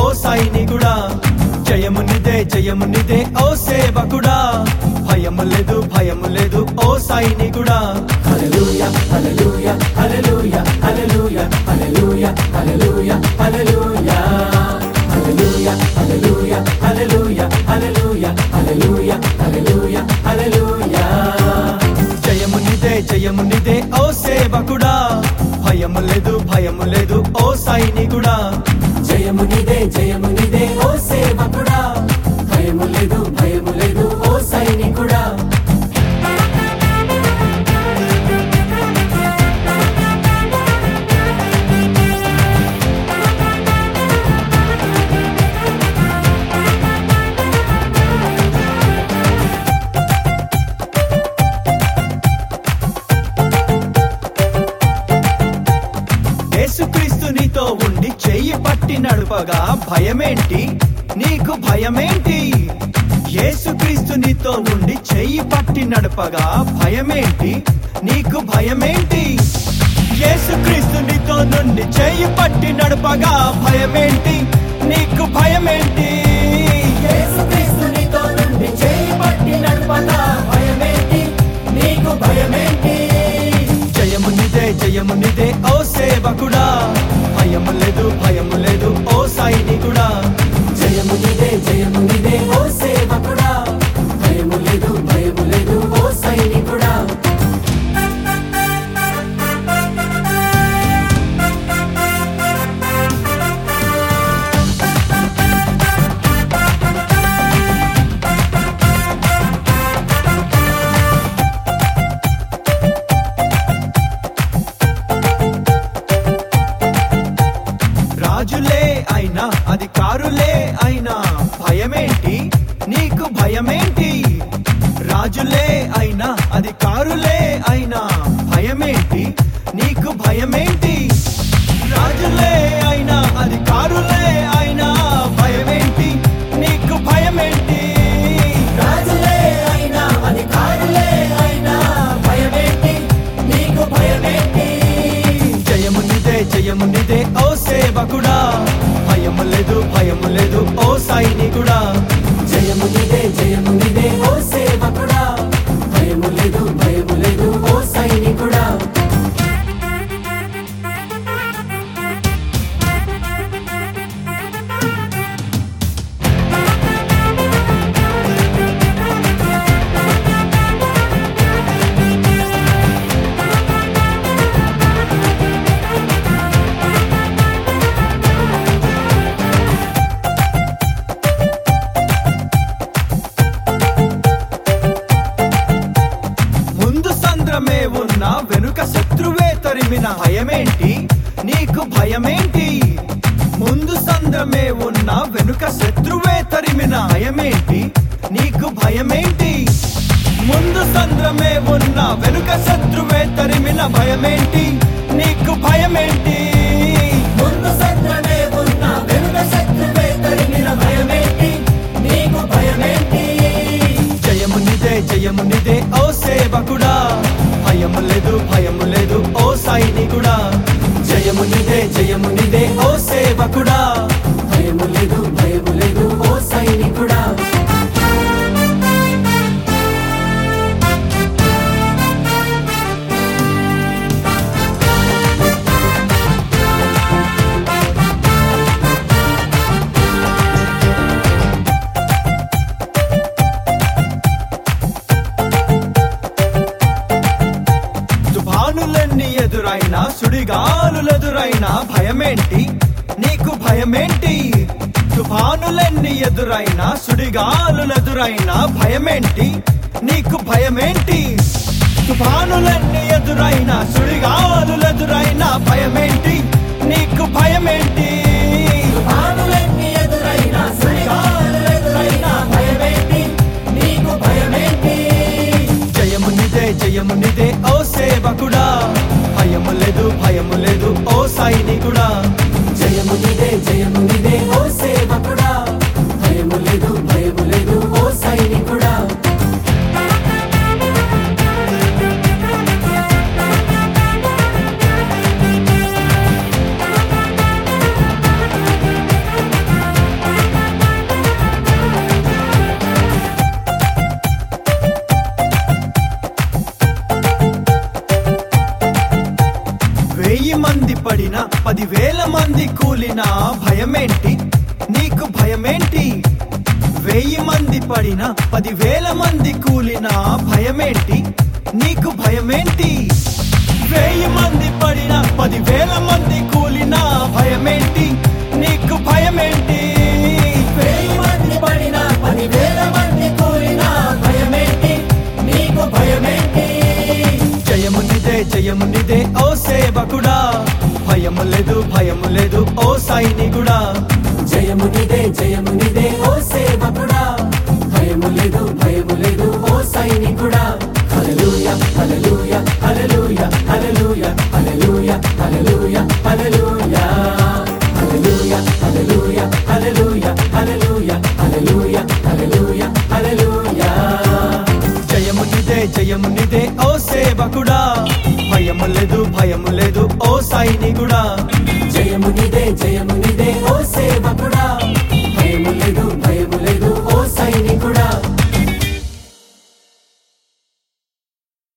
ఓ సైనికుడా జయము నిదే జయము నిదే ఓ సేవకుడా భయము లేదు భయము లేదు ఓ సైనికుడా హల్లెలూయా హల్లెలూయా హల్లెలూయా హల్లెలూయా హల్లెలూయా హల్లెలూయా హల్లెలూయా హల్లెలూయా హల్లెలూయా హల్లెలూయా హల్లెలూయా హల్లెలూయా హల్లెలూయా హల్లెలూయా జయము నిదే జయము నిదే ఓ సేవకుడా భయము లేదు భయము లేదు ఓ సైనికుడా జయమునిదే జయమునిదే ఓ సేవకుడా. భయము లేదు భయము చెప్పగా భయమేంటి? నీకు భయమేంటి? యేసుక్రీస్తు నీతో ఉండి చెయ్యి పట్టి నడపగా భయమేంటి? నీకు భయమేంటి? యేసుక్రీస్తు నీతో నుండి చెయ్యి పట్టి నడపగా భయమేంటి? నీకు భయమేంటి? అధికారులే అయినా భయమేంటి? నీకు భయమేంటి? రాజులే అయినా అధికారులే అయినా ఏంటి? నీకు భయమేంటి? ముందు సంద్రమే ఉన్న వెనుక శత్రువే తరిమిన భయమేంటి? నీకు భయమేంటి? ముందు సంద్రమే ఉన్న వెనుక శత్రువే తరిమిన భయమేంటి? నీకు భయమేంటి? ముందు సంద్రమే ఉన్న వెనుక శత్రువే తరిమిన భయమేంటి? నీకు భయమేంటి? జయము నిదే జయము నిదే ఓ సేవకుడా. భయము లేదు భయము లేదు ఓ సైనికుడు. జయము నిదే జయము నిదే ఓ సేవకుడా. భయము లేదు భయము లేదు ఓ సైనికుడా. ఎదురైనా సుడిగాలులెదురైనా భయమేంటి? నీకు భయమేంటి? తుఫానులన్నీ ఎదురైనా సుడిగాలులెదురైనా భయమేంటి? నీకు భయమేంటి? తుఫానులన్నీ ఎదురైనా సుడిగాలులెదురైనా భయమేంటి? నీకు లేదు ఓ సైనికుడా. జయము నిదే జయము నిదే వేల మంది కూలినా భయమేంటి? నీకు భయమేంటి? వెయ్యి మంది పడినా పదివేల మంది కూలినా భయమేంటి? నీకు భయమేంటి? వెయ్యి మంది పడినా పదివేల మంది కూలినా భయమేంటి? నీకు భయమేంటి? వెయ్యి మంది పడినా పదివేల మంది కూలినా భయమేంటి? నీకు భయమేంటి? జయము నిదే భయము లేదు భయము లేదు ఓ సైనికుడా. జయము నిదే జయము నిదే ఓ సేవకుడా. భయము లేదు భయము లేదు ఓ సైనికుడా. హల్లెలూయా హల్లెలూయా హల్లెలూయా హల్లెలూయా హల్లెలూయా హల్లెలూయా లేదు భయము లేదు ఓ సైనికుడా. జయము నిదే జయము నిదే ఓ సేవకుడా.